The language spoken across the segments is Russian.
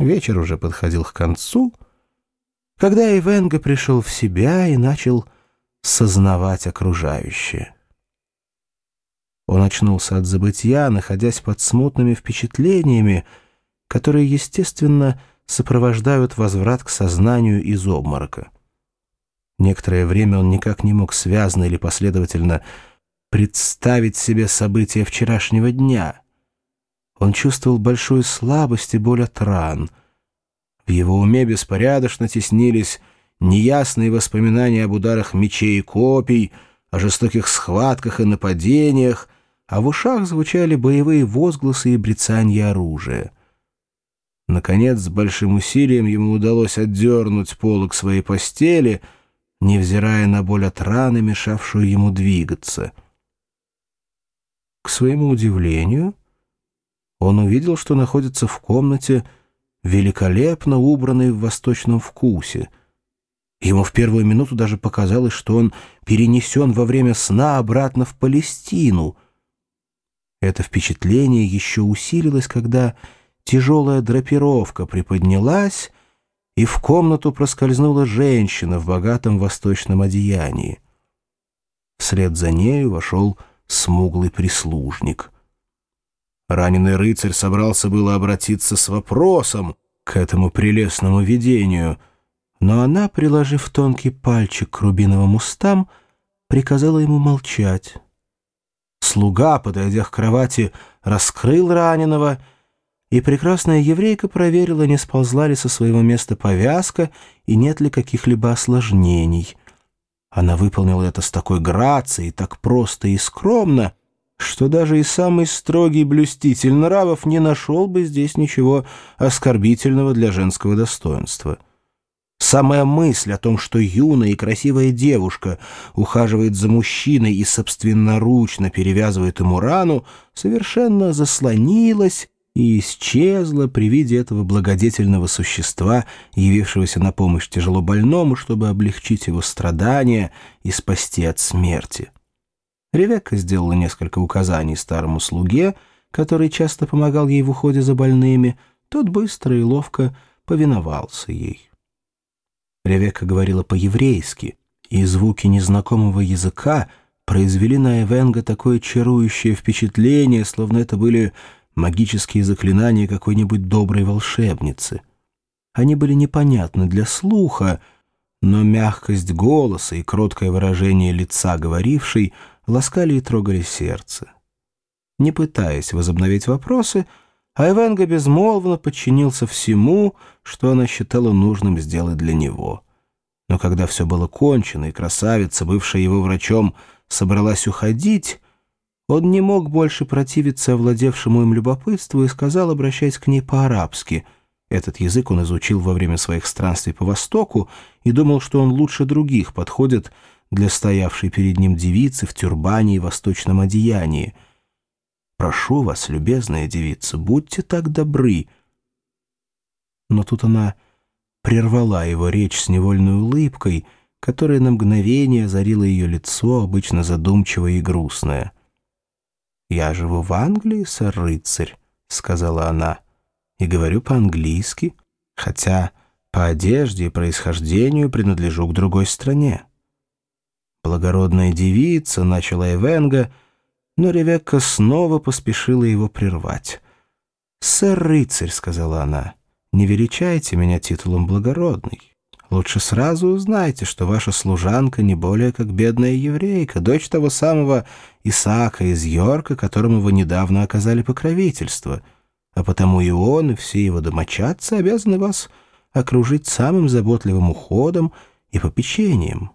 Вечер уже подходил к концу, когда Ивенга пришел в себя и начал сознавать окружающее. Он очнулся от забытья, находясь под смутными впечатлениями, которые, естественно, сопровождают возврат к сознанию из обморока. Некоторое время он никак не мог связно или последовательно представить себе события вчерашнего дня. Он чувствовал большую слабость и боль от ран. В его уме беспорядочно теснились неясные воспоминания об ударах мечей и копий, о жестоких схватках и нападениях, а в ушах звучали боевые возгласы и брецанье оружия. Наконец, с большим усилием ему удалось отдернуть полок своей постели, невзирая на боль от раны, мешавшую ему двигаться. К своему удивлению, он увидел, что находится в комнате, великолепно убранной в восточном вкусе. Ему в первую минуту даже показалось, что он перенесен во время сна обратно в Палестину. Это впечатление еще усилилось, когда тяжелая драпировка приподнялась, и в комнату проскользнула женщина в богатом восточном одеянии. Вслед за нею вошел смуглый прислужник. Раненый рыцарь собрался было обратиться с вопросом к этому прелестному видению, но она, приложив тонкий пальчик к рубиновым устам, приказала ему молчать. Слуга, подойдя к кровати, раскрыл раненого — и прекрасная еврейка проверила, не сползла ли со своего места повязка и нет ли каких-либо осложнений. Она выполнила это с такой грацией, так просто и скромно, что даже и самый строгий блюститель нравов не нашел бы здесь ничего оскорбительного для женского достоинства. Самая мысль о том, что юная и красивая девушка ухаживает за мужчиной и собственноручно перевязывает ему рану, совершенно заслонилась и исчезла при виде этого благодетельного существа, явившегося на помощь тяжело больному, чтобы облегчить его страдания и спасти от смерти. Ревекка сделала несколько указаний старому слуге, который часто помогал ей в уходе за больными, тот быстро и ловко повиновался ей. Ревекка говорила по-еврейски, и звуки незнакомого языка произвели на Эвенга такое чарующее впечатление, словно это были магические заклинания какой-нибудь доброй волшебницы. Они были непонятны для слуха, но мягкость голоса и кроткое выражение лица говорившей ласкали и трогали сердце. Не пытаясь возобновить вопросы, Айвенга безмолвно подчинился всему, что она считала нужным сделать для него. Но когда все было кончено, и красавица, бывшая его врачом, собралась уходить, он не мог больше противиться овладевшему им любопытству и сказал, обращаясь к ней по-арабски. Этот язык он изучил во время своих странствий по Востоку и думал, что он лучше других подходит для стоявшей перед ним девицы в тюрбане и восточном одеянии. «Прошу вас, любезная девица, будьте так добры». Но тут она прервала его речь с невольной улыбкой, которая на мгновение озарила ее лицо, обычно задумчивое и грустное. «Я живу в Англии, сэр-рыцарь», — сказала она, — «и говорю по-английски, хотя по одежде и происхождению принадлежу к другой стране». Благородная девица, начала Эвенга, но Ревекка снова поспешила его прервать. «Сэр-рыцарь», — сказала она, — «не величайте меня титулом благородный. Лучше сразу узнайте, что ваша служанка не более как бедная еврейка, дочь того самого Исаака из Йорка, которому вы недавно оказали покровительство, а потому и он, и все его домочадцы обязаны вас окружить самым заботливым уходом и попечением.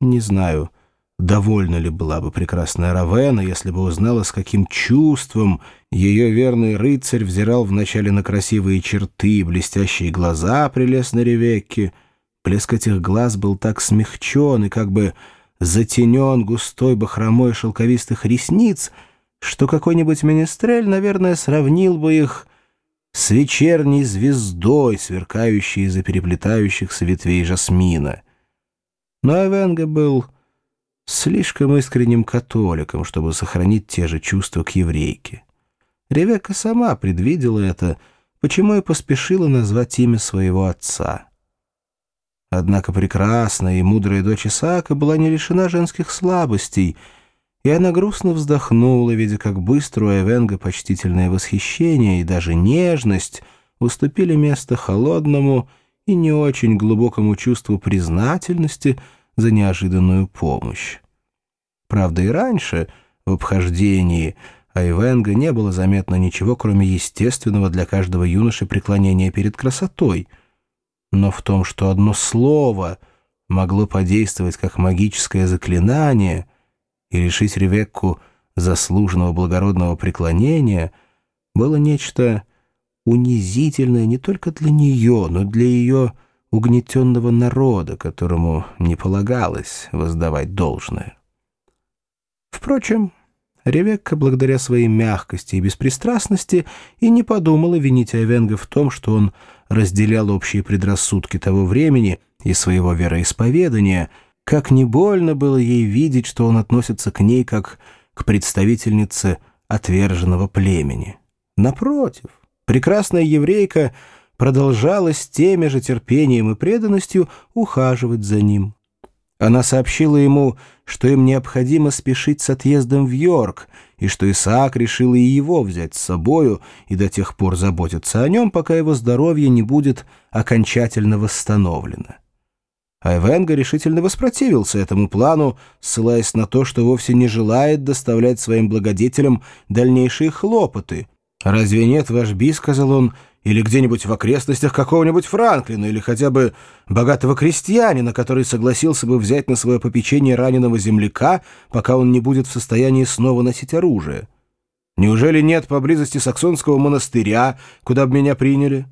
Не знаю, Довольна ли была бы прекрасная Равена, если бы узнала, с каким чувством ее верный рыцарь взирал вначале на красивые черты и блестящие глаза прелестной Ревекки. Блеск этих глаз был так смягчен и как бы затенен густой бахромой шелковистых ресниц, что какой-нибудь министрель, наверное, сравнил бы их с вечерней звездой, сверкающей из-за переплетающихся ветвей жасмина. Но Эвенга был слишком искренним католиком, чтобы сохранить те же чувства к еврейке. Ревекка сама предвидела это, почему и поспешила назвать имя своего отца. Однако прекрасная и мудрая дочь Исаака была не лишена женских слабостей, и она грустно вздохнула, видя, как быстро у Эвенга почтительное восхищение и даже нежность уступили место холодному и не очень глубокому чувству признательности за неожиданную помощь. Правда, и раньше, в обхождении, Айвенга не было заметно ничего, кроме естественного для каждого юноши преклонения перед красотой. Но в том, что одно слово могло подействовать как магическое заклинание и решить Ревекку заслуженного благородного преклонения, было нечто унизительное не только для нее, но для ее угнетенного народа, которому не полагалось воздавать должное. Впрочем, Ревекка, благодаря своей мягкости и беспристрастности, и не подумала винить Айвенга в том, что он разделял общие предрассудки того времени и своего вероисповедания, как не больно было ей видеть, что он относится к ней как к представительнице отверженного племени. Напротив, прекрасная еврейка продолжала с теми же терпением и преданностью ухаживать за ним. Она сообщила ему, что им необходимо спешить с отъездом в Йорк, и что Исаак решил и его взять с собою и до тех пор заботиться о нем, пока его здоровье не будет окончательно восстановлено. Айвенга решительно воспротивился этому плану, ссылаясь на то, что вовсе не желает доставлять своим благодетелям дальнейшие хлопоты. «Разве нет, ваш Би, — сказал он, — или где-нибудь в окрестностях какого-нибудь Франклина, или хотя бы богатого крестьянина, который согласился бы взять на свое попечение раненого земляка, пока он не будет в состоянии снова носить оружие? Неужели нет поблизости саксонского монастыря, куда бы меня приняли?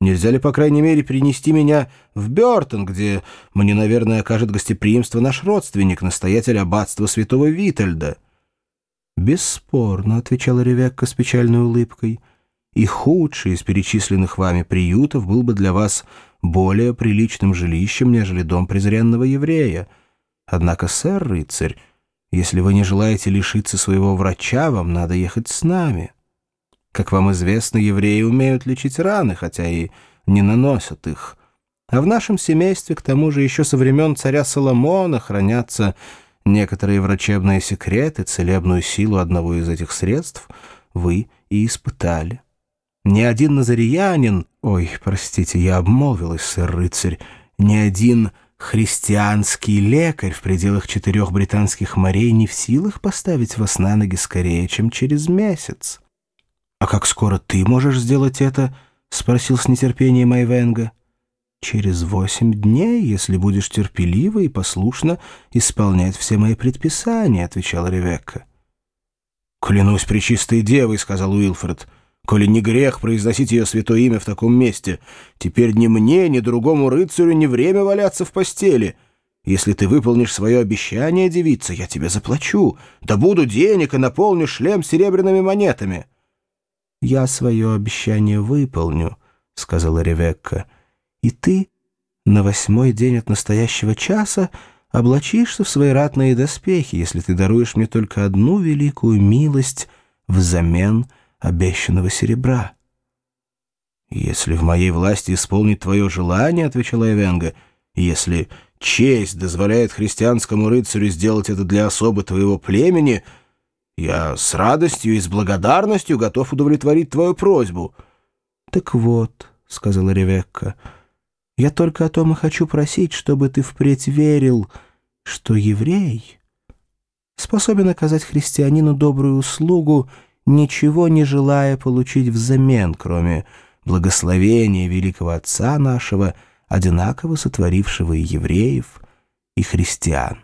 Нельзя ли, по крайней мере, перенести меня в Бёртон, где мне, наверное, окажет гостеприимство наш родственник, настоятель аббатства святого Витальда?» «Бесспорно», — отвечала Ревекка с печальной улыбкой, — и худший из перечисленных вами приютов был бы для вас более приличным жилищем, нежели дом презренного еврея. Однако, сэр, рыцарь, если вы не желаете лишиться своего врача, вам надо ехать с нами. Как вам известно, евреи умеют лечить раны, хотя и не наносят их. А в нашем семействе, к тому же, еще со времен царя Соломона хранятся некоторые врачебные секреты, целебную силу одного из этих средств вы и испытали. Ни один назариянин, ой, простите, я обмолвилась, сэр-рыцарь, ни один христианский лекарь в пределах четырех британских морей не в силах поставить вас на ноги скорее, чем через месяц. — А как скоро ты можешь сделать это? — спросил с нетерпением Айвенга. — Через восемь дней, если будешь терпеливо и послушно исполнять все мои предписания, — отвечала Ревекка. — Клянусь пречистой девой, — сказал Уилфред, — коли не грех произносить ее святое имя в таком месте. Теперь ни мне, ни другому рыцарю не время валяться в постели. Если ты выполнишь свое обещание, девица, я тебе заплачу. Да буду денег и наполню шлем серебряными монетами». «Я свое обещание выполню», — сказала Ревекка. «И ты на восьмой день от настоящего часа облачишься в свои ратные доспехи, если ты даруешь мне только одну великую милость взамен обещанного серебра. «Если в моей власти исполнить твое желание, — отвечала Эвенга, — если честь дозволяет христианскому рыцарю сделать это для особы твоего племени, я с радостью и с благодарностью готов удовлетворить твою просьбу». «Так вот», — сказала Ревекка, — «я только о том и хочу просить, чтобы ты впредь верил, что еврей способен оказать христианину добрую услугу, — ничего не желая получить взамен, кроме благословения великого Отца нашего, одинаково сотворившего и евреев, и христиан.